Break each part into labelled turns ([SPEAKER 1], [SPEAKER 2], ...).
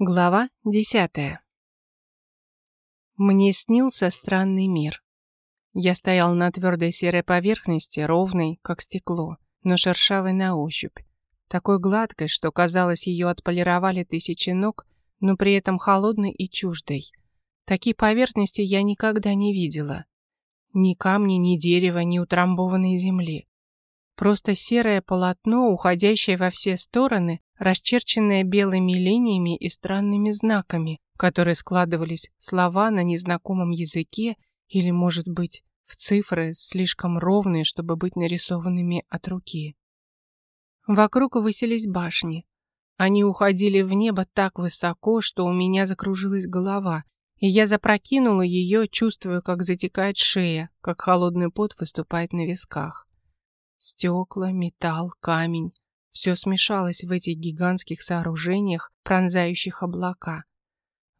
[SPEAKER 1] Глава десятая. Мне снился странный мир. Я стоял на твердой серой поверхности, ровной, как стекло, но шершавой на ощупь. Такой гладкой, что казалось, ее отполировали тысячи ног, но при этом холодной и чуждой. Такие поверхности я никогда не видела. Ни камни, ни дерева, ни утрамбованной земли. Просто серое полотно, уходящее во все стороны, расчерченное белыми линиями и странными знаками, которые складывались слова на незнакомом языке или, может быть, в цифры слишком ровные, чтобы быть нарисованными от руки. Вокруг высились башни. Они уходили в небо так высоко, что у меня закружилась голова, и я запрокинула ее, чувствуя, как затекает шея, как холодный пот выступает на висках. Стекла, металл, камень. Все смешалось в этих гигантских сооружениях, пронзающих облака.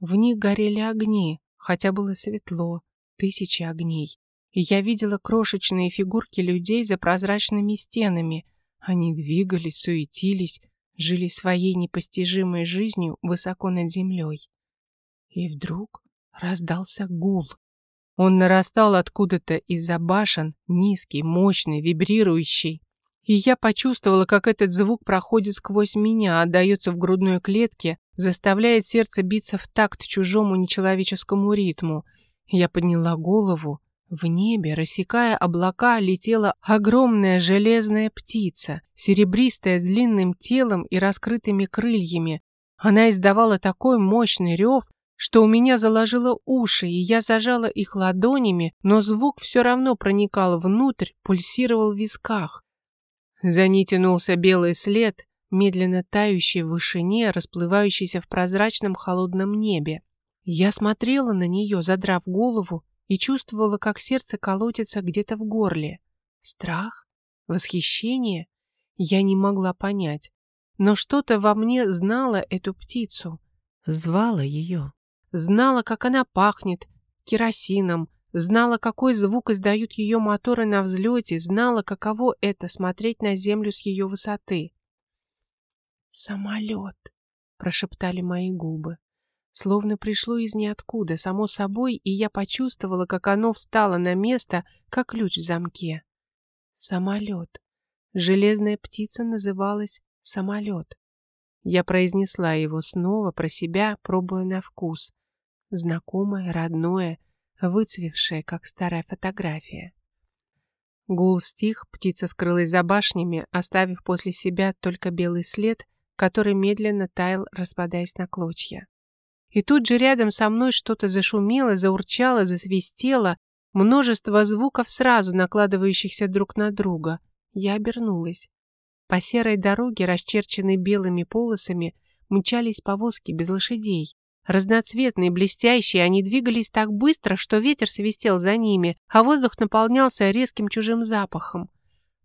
[SPEAKER 1] В них горели огни, хотя было светло, тысячи огней. И я видела крошечные фигурки людей за прозрачными стенами. Они двигались, суетились, жили своей непостижимой жизнью высоко над землей. И вдруг раздался гул. Он нарастал откуда-то из-за башен, низкий, мощный, вибрирующий. И я почувствовала, как этот звук проходит сквозь меня, отдается в грудной клетке, заставляет сердце биться в такт чужому нечеловеческому ритму. Я подняла голову. В небе, рассекая облака, летела огромная железная птица, серебристая с длинным телом и раскрытыми крыльями. Она издавала такой мощный рев, что у меня заложило уши, и я зажала их ладонями, но звук все равно проникал внутрь, пульсировал в висках. За ней тянулся белый след, медленно тающий в вышине, расплывающийся в прозрачном холодном небе. Я смотрела на нее, задрав голову, и чувствовала, как сердце колотится где-то в горле. Страх? Восхищение? Я не могла понять. Но что-то во мне знало эту птицу, звало ее. Знала, как она пахнет, керосином, знала, какой звук издают ее моторы на взлете, знала, каково это смотреть на землю с ее высоты. «Самолет», — прошептали мои губы. Словно пришло из ниоткуда, само собой, и я почувствовала, как оно встало на место, как ключ в замке. Самолет. Железная птица называлась самолет. Я произнесла его снова про себя, пробуя на вкус знакомое, родное, выцвевшее, как старая фотография. Гул стих, птица скрылась за башнями, оставив после себя только белый след, который медленно таял, распадаясь на клочья. И тут же рядом со мной что-то зашумело, заурчало, засвистело, множество звуков сразу накладывающихся друг на друга. Я обернулась. По серой дороге, расчерченной белыми полосами, мчались повозки без лошадей. Разноцветные, блестящие, они двигались так быстро, что ветер свистел за ними, а воздух наполнялся резким чужим запахом.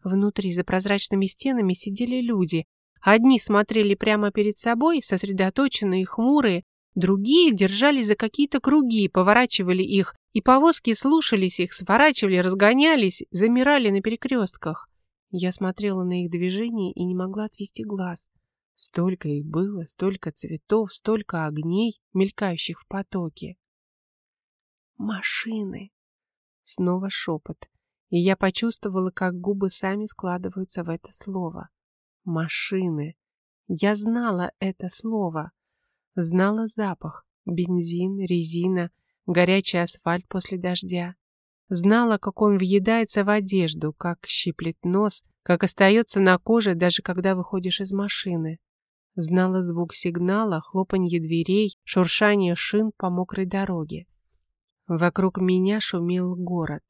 [SPEAKER 1] Внутри, за прозрачными стенами, сидели люди. Одни смотрели прямо перед собой, сосредоточенные хмурые, другие держались за какие-то круги, поворачивали их, и повозки слушались их, сворачивали, разгонялись, замирали на перекрестках. Я смотрела на их движение и не могла отвести глаз. Столько их было, столько цветов, столько огней, мелькающих в потоке. Машины. Снова шепот. И я почувствовала, как губы сами складываются в это слово. Машины. Я знала это слово. Знала запах. Бензин, резина, горячий асфальт после дождя. Знала, как он въедается в одежду, как щиплет нос, как остается на коже, даже когда выходишь из машины. Знала звук сигнала, хлопанье дверей, шуршание шин по мокрой дороге. Вокруг меня шумел город.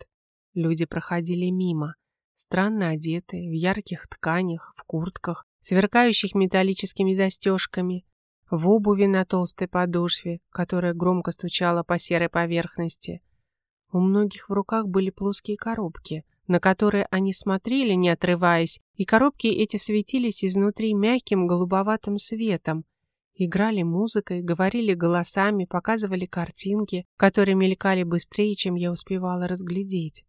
[SPEAKER 1] Люди проходили мимо, странно одетые, в ярких тканях, в куртках, сверкающих металлическими застежками, в обуви на толстой подошве, которая громко стучала по серой поверхности. У многих в руках были плоские коробки, на которые они смотрели, не отрываясь, и коробки эти светились изнутри мягким голубоватым светом. Играли музыкой, говорили голосами, показывали картинки, которые мелькали быстрее, чем я успевала разглядеть.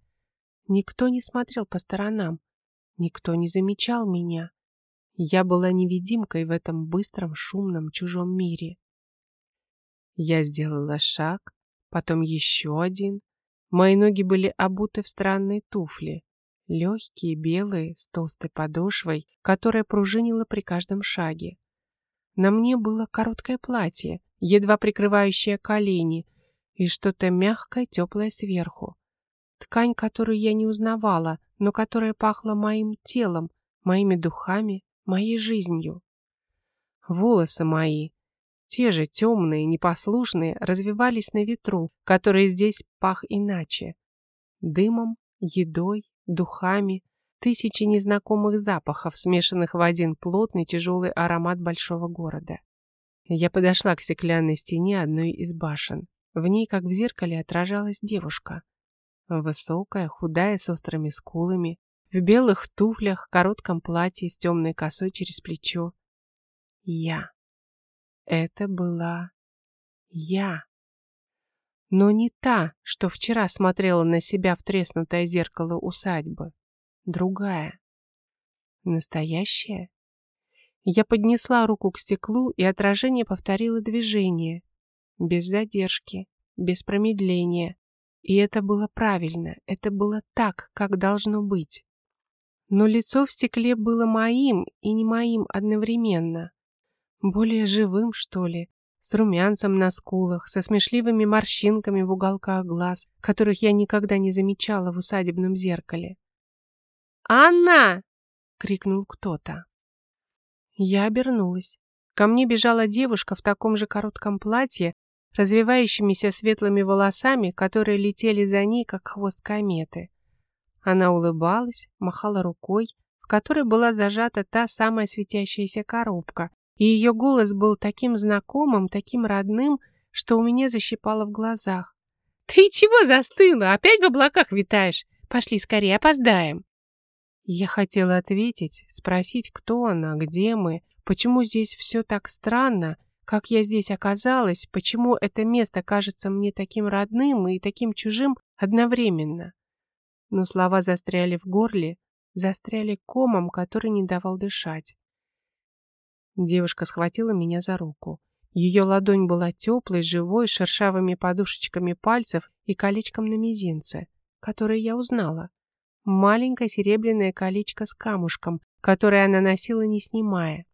[SPEAKER 1] Никто не смотрел по сторонам, никто не замечал меня. Я была невидимкой в этом быстром, шумном, чужом мире. Я сделала шаг, потом еще один. Мои ноги были обуты в странные туфли, легкие, белые, с толстой подошвой, которая пружинила при каждом шаге. На мне было короткое платье, едва прикрывающее колени, и что-то мягкое, теплое сверху. Ткань, которую я не узнавала, но которая пахла моим телом, моими духами, моей жизнью. Волосы мои, те же темные, непослушные, развивались на ветру, который здесь пах иначе. Дымом, едой, духами, тысячи незнакомых запахов, смешанных в один плотный тяжелый аромат большого города. Я подошла к стеклянной стене одной из башен. В ней, как в зеркале, отражалась девушка. Высокая, худая, с острыми скулами, в белых туфлях, коротком платье с темной косой через плечо. Я. Это была я. Но не та, что вчера смотрела на себя в треснутое зеркало усадьбы. Другая. Настоящая. Я поднесла руку к стеклу, и отражение повторило движение. Без задержки, без промедления. И это было правильно, это было так, как должно быть. Но лицо в стекле было моим и не моим одновременно. Более живым, что ли, с румянцем на скулах, со смешливыми морщинками в уголках глаз, которых я никогда не замечала в усадебном зеркале. «Анна!» — крикнул кто-то. Я обернулась. Ко мне бежала девушка в таком же коротком платье, развивающимися светлыми волосами, которые летели за ней, как хвост кометы. Она улыбалась, махала рукой, в которой была зажата та самая светящаяся коробка, и ее голос был таким знакомым, таким родным, что у меня защипало в глазах. «Ты чего застыла? Опять в облаках витаешь? Пошли скорее, опоздаем!» Я хотела ответить, спросить, кто она, где мы, почему здесь все так странно, как я здесь оказалась, почему это место кажется мне таким родным и таким чужим одновременно. Но слова застряли в горле, застряли комом, который не давал дышать. Девушка схватила меня за руку. Ее ладонь была теплой, живой, с шершавыми подушечками пальцев и колечком на мизинце, которое я узнала. Маленькое серебряное колечко с камушком, которое она носила, не снимая.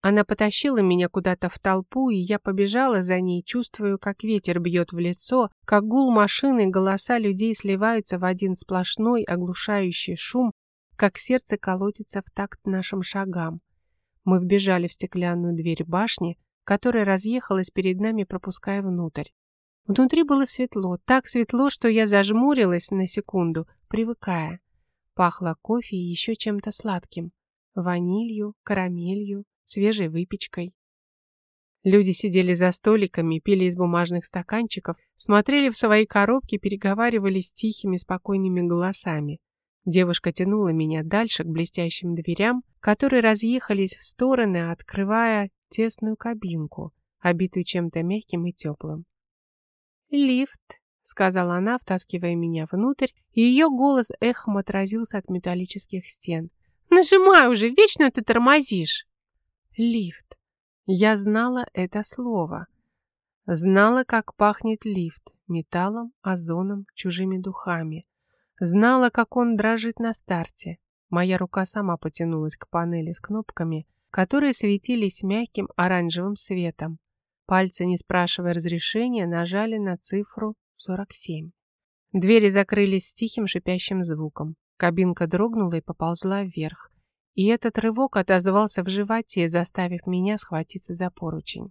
[SPEAKER 1] Она потащила меня куда-то в толпу, и я побежала за ней, чувствую, как ветер бьет в лицо, как гул машины и голоса людей сливаются в один сплошной оглушающий шум, как сердце колотится в такт нашим шагам. Мы вбежали в стеклянную дверь башни, которая разъехалась перед нами, пропуская внутрь. Внутри было светло, так светло, что я зажмурилась на секунду, привыкая. Пахло кофе и еще чем-то сладким. Ванилью, карамелью, свежей выпечкой. Люди сидели за столиками, пили из бумажных стаканчиков, смотрели в свои коробки, переговаривались тихими, спокойными голосами. Девушка тянула меня дальше к блестящим дверям, которые разъехались в стороны, открывая тесную кабинку, обитую чем-то мягким и теплым. «Лифт», — сказала она, втаскивая меня внутрь, и ее голос эхом отразился от металлических стен. «Нажимай уже, вечно ты тормозишь!» «Лифт». Я знала это слово. Знала, как пахнет лифт, металлом, озоном, чужими духами. Знала, как он дрожит на старте. Моя рука сама потянулась к панели с кнопками, которые светились мягким оранжевым светом. Пальцы, не спрашивая разрешения, нажали на цифру 47. Двери закрылись с тихим шипящим звуком. Кабинка дрогнула и поползла вверх. И этот рывок отозвался в животе, заставив меня схватиться за поручень.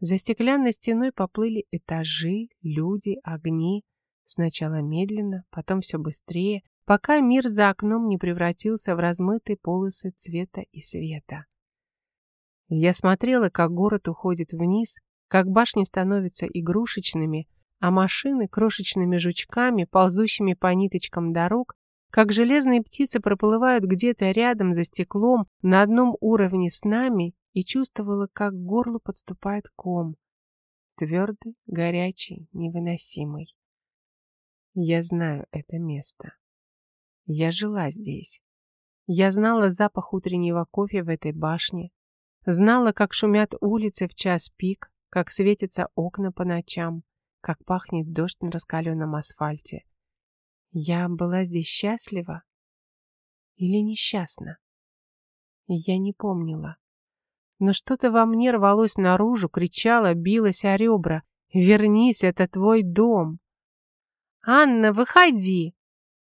[SPEAKER 1] За стеклянной стеной поплыли этажи, люди, огни. Сначала медленно, потом все быстрее, пока мир за окном не превратился в размытые полосы цвета и света. Я смотрела, как город уходит вниз, как башни становятся игрушечными, а машины — крошечными жучками, ползущими по ниточкам дорог, как железные птицы проплывают где-то рядом за стеклом на одном уровне с нами и чувствовала, как к горлу подступает ком. Твердый, горячий, невыносимый. Я знаю это место. Я жила здесь. Я знала запах утреннего кофе в этой башне. Знала, как шумят улицы в час пик, как светятся окна по ночам, как пахнет дождь на раскаленном асфальте. Я была здесь счастлива или несчастна? Я не помнила. Но что-то во мне рвалось наружу, кричало, билось о ребра. «Вернись, это твой дом!» «Анна, выходи!»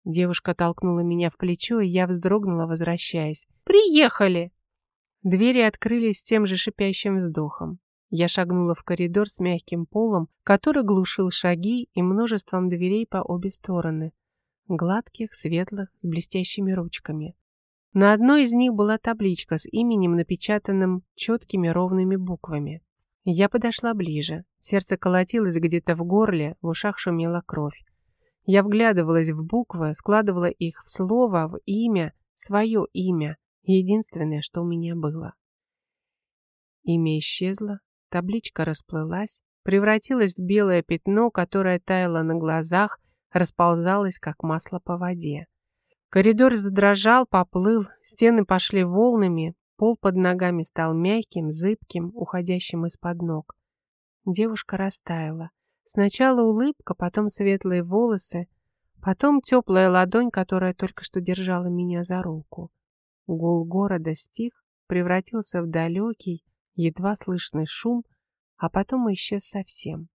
[SPEAKER 1] Девушка толкнула меня в плечо, и я вздрогнула, возвращаясь. «Приехали!» Двери открылись тем же шипящим вздохом. Я шагнула в коридор с мягким полом, который глушил шаги и множеством дверей по обе стороны. Гладких, светлых, с блестящими ручками. На одной из них была табличка с именем, напечатанным четкими ровными буквами. Я подошла ближе. Сердце колотилось где-то в горле, в ушах шумела кровь. Я вглядывалась в буквы, складывала их в слово, в имя, свое имя, единственное, что у меня было. Имя исчезло, Табличка расплылась, превратилась в белое пятно, которое таяло на глазах, расползалось, как масло по воде. Коридор задрожал, поплыл, стены пошли волнами, пол под ногами стал мягким, зыбким, уходящим из-под ног. Девушка растаяла. Сначала улыбка, потом светлые волосы, потом теплая ладонь, которая только что держала меня за руку. Гул города стих, превратился в далекий, едва слышный шум, а потом исчез совсем.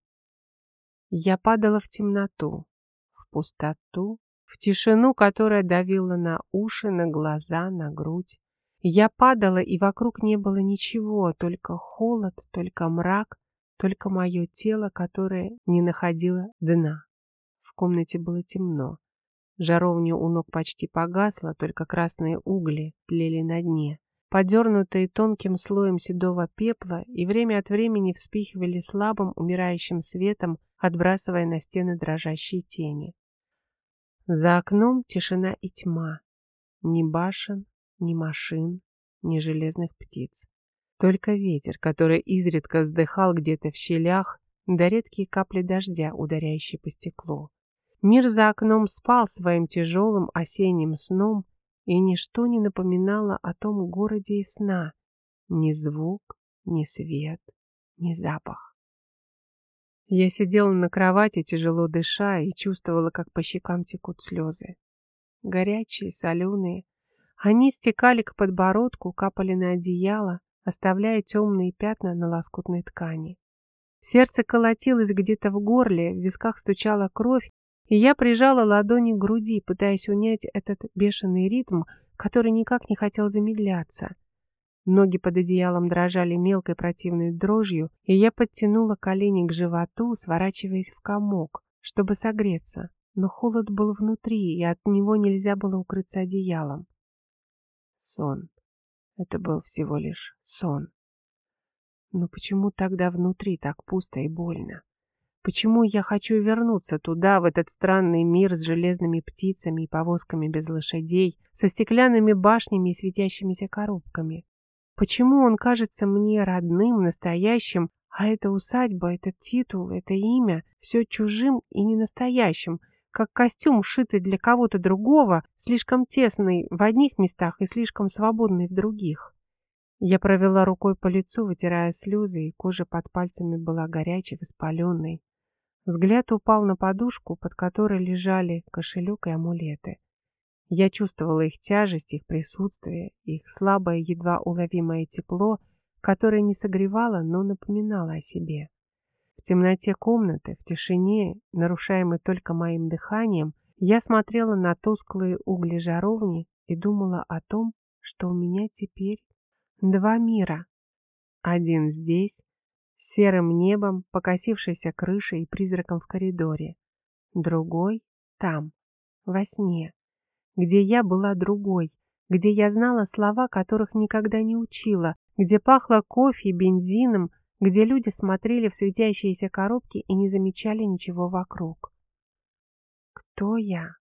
[SPEAKER 1] Я падала в темноту, в пустоту, в тишину, которая давила на уши, на глаза, на грудь. Я падала, и вокруг не было ничего, только холод, только мрак, только мое тело, которое не находило дна. В комнате было темно. Жаровня у ног почти погасла, только красные угли тлели на дне подернутые тонким слоем седого пепла, и время от времени вспихивали слабым умирающим светом, отбрасывая на стены дрожащие тени. За окном тишина и тьма. Ни башен, ни машин, ни железных птиц. Только ветер, который изредка вздыхал где-то в щелях, да редкие капли дождя, ударяющие по стеклу. Мир за окном спал своим тяжелым осенним сном, и ничто не напоминало о том городе и сна. Ни звук, ни свет, ни запах. Я сидела на кровати, тяжело дыша, и чувствовала, как по щекам текут слезы. Горячие, соленые. Они стекали к подбородку, капали на одеяло, оставляя темные пятна на лоскутной ткани. Сердце колотилось где-то в горле, в висках стучала кровь, и я прижала ладони к груди, пытаясь унять этот бешеный ритм, который никак не хотел замедляться. Ноги под одеялом дрожали мелкой противной дрожью, и я подтянула колени к животу, сворачиваясь в комок, чтобы согреться. Но холод был внутри, и от него нельзя было укрыться одеялом. Сон. Это был всего лишь сон. Но почему тогда внутри так пусто и больно? Почему я хочу вернуться туда, в этот странный мир с железными птицами и повозками без лошадей, со стеклянными башнями и светящимися коробками? Почему он кажется мне родным, настоящим, а эта усадьба, этот титул, это имя все чужим и ненастоящим, как костюм, шитый для кого-то другого, слишком тесный в одних местах и слишком свободный в других? Я провела рукой по лицу, вытирая слезы, и кожа под пальцами была горячей, воспаленной. Взгляд упал на подушку, под которой лежали кошелек и амулеты. Я чувствовала их тяжесть, их присутствие, их слабое, едва уловимое тепло, которое не согревало, но напоминало о себе. В темноте комнаты, в тишине, нарушаемой только моим дыханием, я смотрела на тусклые угли жаровни и думала о том, что у меня теперь два мира. Один здесь, серым небом, покосившейся крышей и призраком в коридоре. Другой там, во сне, где я была другой, где я знала слова, которых никогда не учила, где пахло кофе, бензином, где люди смотрели в светящиеся коробки и не замечали ничего вокруг. Кто я?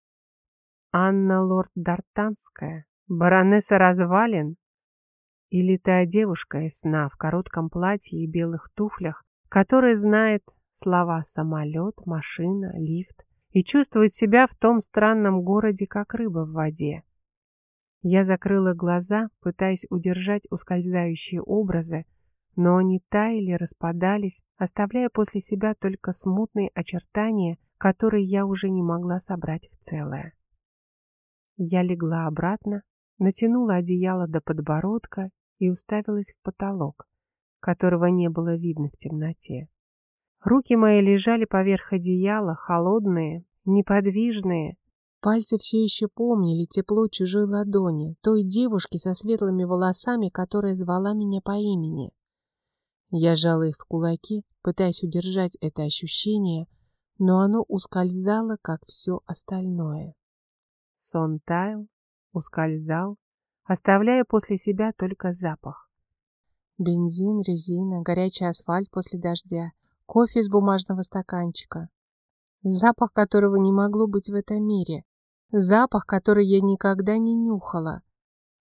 [SPEAKER 1] Анна Лорд Дартанская? Баронесса Развалин? Или та девушка из сна в коротком платье и белых туфлях, которая знает слова «самолет», «машина», «лифт» и чувствует себя в том странном городе, как рыба в воде. Я закрыла глаза, пытаясь удержать ускользающие образы, но они таяли, распадались, оставляя после себя только смутные очертания, которые я уже не могла собрать в целое. Я легла обратно, натянула одеяло до подбородка и уставилась в потолок, которого не было видно в темноте. Руки мои лежали поверх одеяла, холодные, неподвижные. Пальцы все еще помнили тепло чужой ладони, той девушки со светлыми волосами, которая звала меня по имени. Я жала их в кулаки, пытаясь удержать это ощущение, но оно ускользало, как все остальное. Сон таял, ускользал, оставляя после себя только запах. Бензин, резина, горячий асфальт после дождя, кофе из бумажного стаканчика. Запах которого не могло быть в этом мире. Запах, который я никогда не нюхала.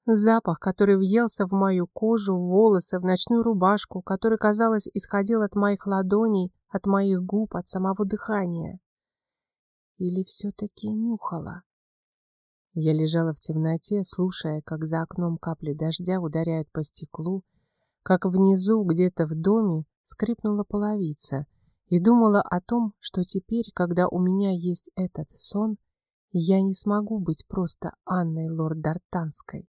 [SPEAKER 1] Запах, который въелся в мою кожу, в волосы, в ночную рубашку, который, казалось, исходил от моих ладоней, от моих губ, от самого дыхания. Или все-таки нюхала? Я лежала в темноте, слушая, как за окном капли дождя ударяют по стеклу, как внизу, где-то в доме, скрипнула половица, и думала о том, что теперь, когда у меня есть этот сон, я не смогу быть просто Анной Лорд Дартанской.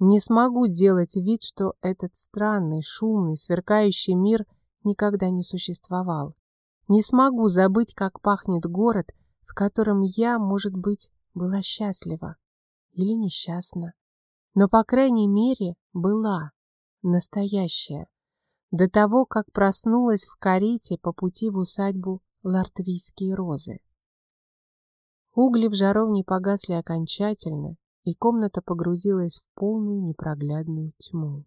[SPEAKER 1] Не смогу делать вид, что этот странный, шумный, сверкающий мир никогда не существовал. Не смогу забыть, как пахнет город, в котором я, может быть, была счастлива или несчастна. Но, по крайней мере, была настоящая. До того, как проснулась в карете по пути в усадьбу Лартвийские розы. Угли в жаровне погасли окончательно, и комната погрузилась в полную непроглядную тьму.